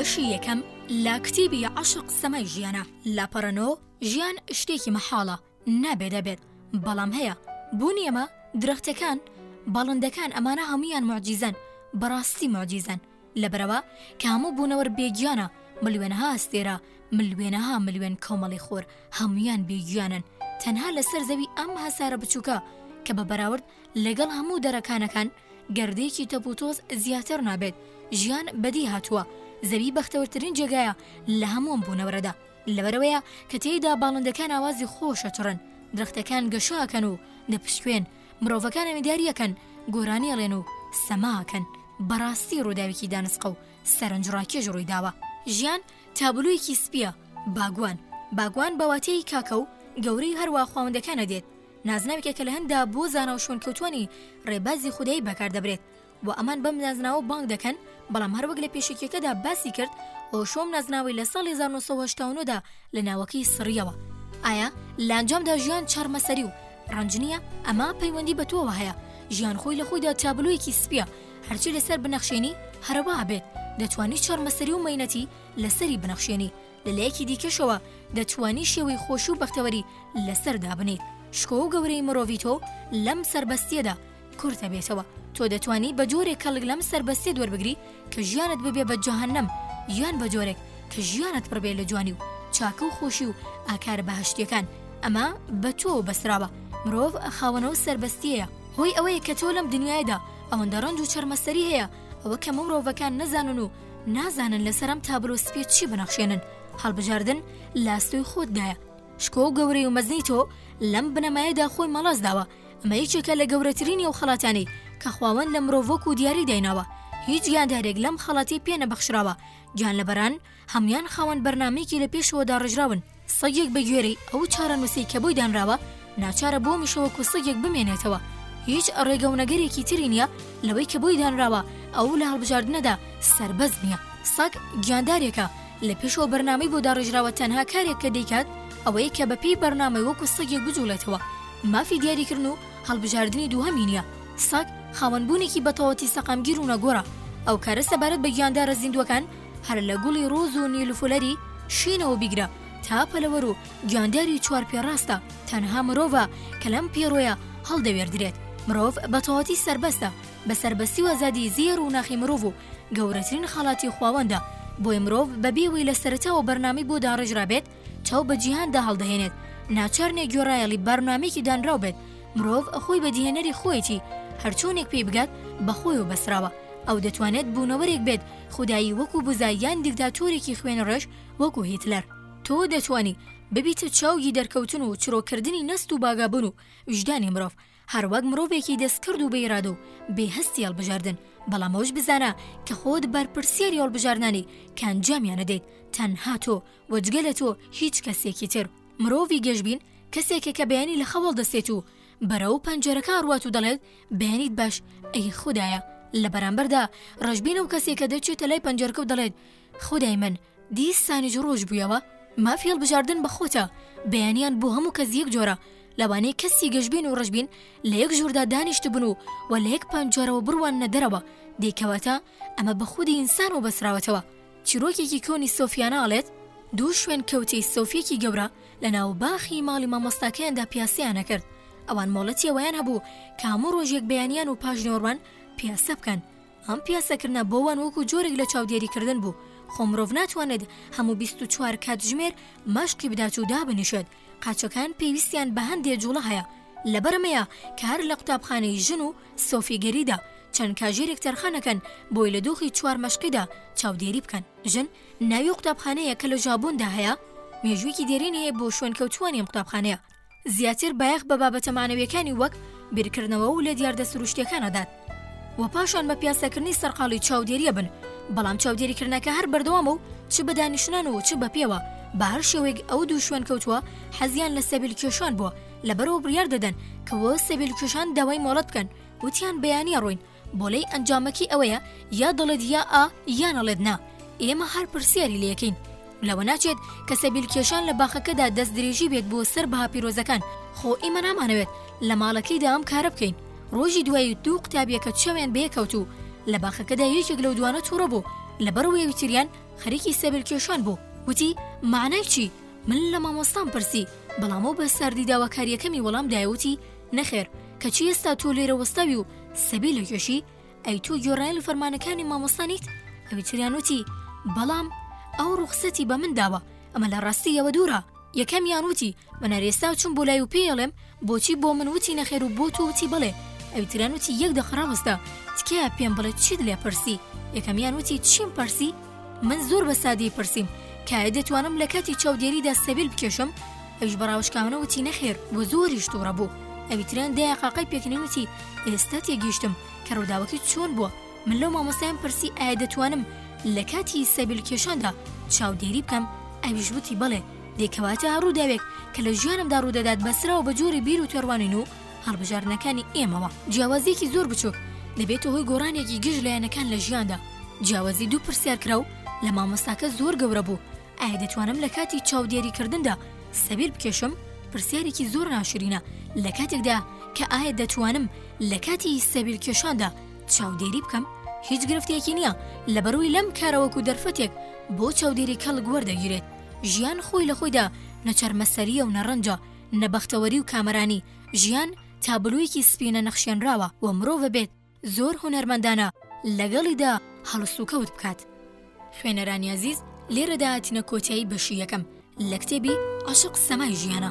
بەشی یەکەم لە کتیبی عشق سەمای ژیانە لاپەڕە نۆ ژیان شتێکی مەحاڵە نابێ دەبێت بەڵام هەیە بوونی ئەمە درەختەکان باڵندەکان ئەمانە هەمویان معجیزەن بەڕاستی معجیزەن لەبەرئەوە کە هەموو بوونەوەر بێگیانە، ملوێنەها ئەستێرە، ملوێنەها ملوێن کۆمەڵی خۆر، هەموویان بێگیانەن، تەنها لەسەر زەوی ئەم هەسارە بچووکە، کە بە بەراورد لەگەڵ هەموو دەرەکانەکان گەردێکی تەپوتۆز زیاتر نابێت، ژیان بەدی هاتووە، زەوی بەختەورترین جێگایە لە هەموو ئەم بوونەوەرەدا، لەبەرئەوەیە کە تێیدا باڵندەکان ئاوازی خۆش ئەچڕن، درەختەکان گەشە ئەکەن و دەپشکوێن، مرۆڤەکان ئەمیداری ئەکەن گۆرانی ئەڵێن و سەما ئەکەن بەڕاستی ڕووداوێکی دانسقە و سەرنجڕاکێش ڕوویداوە ژیان تابلۆیەکی سپیە باگوان باگوان بە واتەیەی کاکە و گەورەی و هەروا خواوەندەکانە دێت نازناوێکە کە لە هەندا بۆ زانا و شوێنکەوتوانی ڕێبازی خودایی بەکار دەبرێت و ئەمان بەم نازناوە بانگ دەکەن، بەڵام هەر وەک لە پێشەکیەکەدا باسی کرد، ئۆشۆم نازناوەی لە ساڵی هەزار و نۆ سەد و هەشتا و نۆ دا لە ناوەکەی سڕیەوە. ئایا لە ئەنجامدا ژیان چارمەسەری و ڕەنج نییە؟ ئەمە پەیوەندی بە تۆوە هەیە، ژیان خۆی لە خۆیدا تابلۆیەکی سپییە، هەرچی لەسەر بنەخشێنی هەرەوە ئەبێت، دەتوانی چارمەسەری و مەینەتی لەسەری بنەخشێنی، لە لایەکی دیکەشەوە دەتوانی شێوەی خۆشی و بەختەوەری لەسەر دابنێیت. شکۆ و گەورەیی مرۆڤی تۆ لەم سەربەستییەدا، کورت دەبێتەوە، تۆ دەتوانی بە جۆرێک کەڵک لەم سەربەستیەت وەربگری کە ژیانت ببێ بە جەهەنەم یان بە جۆرێک کە ژیانت پڕ بێ لە جوانی و چاکە و خۆشی و ئاکارە بەهەشتیەکان ئەمە بە تۆوە بەستراوە مرۆڤ خاوەن ئەو سەربەستیەیە هۆی ئەوەیە کە تۆ لەم دنیایەدا ئەوەندە ڕەنج و چەرمەسەری هەیە ئەوە کە ممرۆڤەکان نەزانن و نازانن لەسەر ئەم تابلۆ سپیە چی بنەخشێنن هەڵبژاردن لە ئەستۆی خۆتدایە شکۆ و گەورەی و مەزنی تۆ لەم بنەمایەدا خۆی مەڵاس داوە ئەمە یەکێکە لە گەورەترین ئەو خەڵاتانەی کە خواوەند لە مرۆڤ وەکو دیاری دایناوە، هیچ گیاندارێک لەم خەڵاتەی پێ نەبەخشراوە، گیانلەبەران هەموویان خاوەن بەرنامەیەکی لە پێشەوە داڕێژراون، سەگێک بە گوێرەی ئەو چارەنووسەی کە بۆی دانراوە ناچارە بۆ میشە وەکو سەگێک بمێنێتەوە، هیچ ڕێگە و نەگەرێکی تری نییە لەوەی کە بۆی دانراوە ئەو لە هەڵبژاردنەدا سەربەست نییە، سەگ گیاندارێکە، لە پێش ئەو بەرنامەی بۆ داڕێژراوە تەنها کارێک کە دەیکات ئەوەیە کە بەپێی بەرنامەی وەکو سەگێک بجوڵێتەوە مافی دیاریکردن و هەڵبژاردنی دووهەمی نیە سەگ خاوەن بوونێکی بەتەواوەتی سەقامگیر و نەگۆرە ئەو کارە سەبارەت بە گیاندارە زیندووەکان هەر لە گوڵی ڕۆز و نیلوفولەری شینەوە بیگرە تا پەلەوەر و گیانداری چوار پێ ڕاستە تەنها مرۆڤە کە لەم پێڕۆیە هەڵدەوێردرێت مرۆڤ بەتەواوەتی سەربەستە بە سەربەستی و ئازادی زێڕ و ناخی مرۆڤ و گەورەترین خەڵاتی خواوەندە، بۆیە مرۆڤ بەبێ وەی لە سەرەتاوە بەرنامەی بۆ داڕێژرابێت چاو بە جیهاندا هەڵدەهێنێت، ناچار نیە گوێڕایەڵی بەرنامەیەکی دانراو بێت، مرۆڤ خۆی بەدیهێنەری خۆیەتی، هەرچۆنێک پێی بگات بەخۆیەوە بەستراوە، ئەو دەتوانێت بونەوەرێک بێت خودایی وەکو بوزا یان دیکتاتۆرێکی خوێنڕێژ وەکو هیتلەر، تۆ دەتوانی ببیتە چاوگی دەرکەوتن و چرۆکردنی نەست و باگابون و ویژدانی مرۆڤ، هەر وەک مرۆڤێکی دەستکرد و بەئیرادە و بێ هەستی هەڵبژاردن، بەڵام ئەوەش بزانە کە خۆت بەرپرسیاری هەڵبژاردنانەی کە ئەنجامیان ئەدەیت، تەنها تۆ و جگە لە تۆ هیچ کەسێکی تر. مرۆڤی گەشبین کەسێکە کە بەیانی لە خەو هەڵدەستێت و بەرەو پەنجەرەکە ئەڕوات و دەڵێت بەیانیت باش ئەی خودایە، لە بەرامبەردا ڕەشبین ئەو کەسێکە دەچێتە لای پەنجەرەکە و دەڵێت خودای من، دیسانیش ڕۆژ بوویەوە، مافی هەڵبژاردن بە خۆتە، بەیانیان بۆ هەموو کەس یەک جۆرە، لەوانەیە کەسی گەشبین و ڕەشبین لە یەک ژووردا دانیشتبن و و لە یەک پەنجەرەوە بڕواننە دەرەوە، دەی کەواتە ئەمە بە خودی ئینسانەوە بەستراوەتەوە. چیرۆکێکی کۆنی سۆفیانە ئەڵێت، دوو شوێنکەوتەی سۆفیەکی گەورە لە ناو باخی ماڵی مامۆستاکەیاندا پیاسەیان ئەکرد، ئەوان مۆڵەتی ئەوەیان هەبوو کە هەموو ڕۆژێک بەیانیان و پاشنیوەڕوان پیاسە بکەن، ئەم پیاسەکردنە بۆ وان وەکو جۆرێک لە چاودێریکردن بوو، خۆ مرۆڤ ناتوانێت هەموو بیست و چوار کاتژمێر مەشقی بدات و دابنیشێت، قاچەکان پێویستیان بە هەندێ جوڵە هەیە، لەبەر ئەمەیە کە هەر لە قوتابخانەی ژن و سۆفیگەریدا چەند کاژێرێک تەرخان ئەکەن بۆی لە دۆخی چوار مەشقیدا چاودێری بکەن. ژن ناوی ئەو قوتابخانەیە کە لە ژابۆندا هەیە، مێژوویەکی دێرین هەیە بۆ شوێنکەوتووانی ئەم قوتابخانەیە، زیاتر بایەخ بە بابەتە مانەویەکانی وەک بیرکردنەوە و لە دیاردە سروشتیەکان ئەدات و پاشان بە پیاسەکردنی سەرقاڵی چاودێریە بن بەڵام چاودێریکردنەکە هەر بەردەوامە و چ بە دانیشتنان و چ بە پێوە بە هەر شێوەیەک ئەو دوو شوێن کەوتووە حەزیان لە سەبیل کێشان بووە لەبەرەوە بڕیار دەدەن کە وە سەبیل کێشان داوای مۆڵەت بکەن وتیان بەیانیە ڕۆین بۆلێی ئەنجامەکی ئەوەیە یا دەڵێت یا ئا یان ئەڵێت نا، ئێمە هەر پرسیاری لێکەین. لەوە ناچێت کە سەبیل کێشان لە باخەکەدا دەست درێژی بێت بۆ سەر بەها پیرۆزەکان، خۆ ئێمە نامانەوێت لە ماڵەکەیدا ئەم کارە بکەین. ڕۆژی دوایی دوو قوتابیەکە چاویان بەیەکەوت و لە باخەکەدا یەکێک لەو دوانە توڕە بوو لەبەرئەوەی ئەوی تریان خەریکی سەبیل کێشان بوو وتی مەعنای چی؟ من لە مامۆستام پرسی بەڵام ئەو بە ساردی داواکاریەکەمی وەڵام دایە وتی نەخێر، کەچی ئێستا تۆ لێرە وەستاوی و سەبی لە گوێشی؟ ئەی تۆ گوێڕایەل و فەرمانەکانی مامۆستا نیت؟ ئەوی تریان وتی، بەڵام، ئەو ڕوخسەتی بە من داوە، ئەمە لە ڕاستییەوە دوورە. یەکەمیان وتی، من هەر ئێستا چووم بۆ لای و پێی ئەڵێم، بۆچی بۆ من وتی نەخێر و بۆ تۆ وتی بەڵێ؟ ئەوی تریان وتی، یەک دەقە ڕاوەستە، تکایە پێم بڵێ چیت لێ پرسی؟ یەکەمیان وتی، چیم پرسی؟ من زۆر بە سادەیی پرسیم، کایە دەتوانم لە کاتی چاودێریدا سەبیل بکێشم؟ ئەویش بە ڕاوشکاونە وتی نەخێر بۆ زۆریش توڕە بوو ئەوی تریان دایە قاقای پێکەنین وتی ئێستا تێگەیشتم کە ڕووداوەکەی چۆن بووە من لەو مامۆستایان پرسی ئایا دەتوانم لە کاتی سەبیل کێشاندا چاودێری بکەم ئەویش وتی بەڵێ دەی کەواتە هەر ڕووداوێک کە لە ژیانمدا ڕوودەدات بەسراوە بە جۆری بیر و تێڕوانین و هەڵبژاردنەکانی ئێمەوە جیاوازیەکی زۆر بچووک دەبێتە هۆی گۆڕانێکی گشت لایەنەکان لە ژیاندا جیاوازی دوو پرسیار کرا و لە مامۆستاکە زۆر گەورە بوو ئایا دەتوانم لە کاتی چاودێری کردندا سەبیر بکێشم؟ پرسیارێکی زۆر ناشرینە لە کاتێکدا کە ئایا دەتوانم لە کاتی سەبیر کێشاندا چاودێری بکەم؟ هیچ گرفتێکی نییە لە بەرووی لەم کارەوەکو دەرفەتێک بۆ چاودێری کەڵک وەردەگیرێت ژیان خۆی لە خۆیدا نەچەرمەسەریە و نەڕەنجە نەبەختەوەری و کامەرانی ژیان تابلویەکی سپینە نەخشێنراوە و مرۆڤە بێت زۆر هونەرمەندانە لەگەڵیدا هەڵسوکەوت بکات. خوێنەرانی ئازیز لێرەدا هاتینە کۆتایی بەشی یەکەم لە کتێبی عەشق سەمای ژیانە.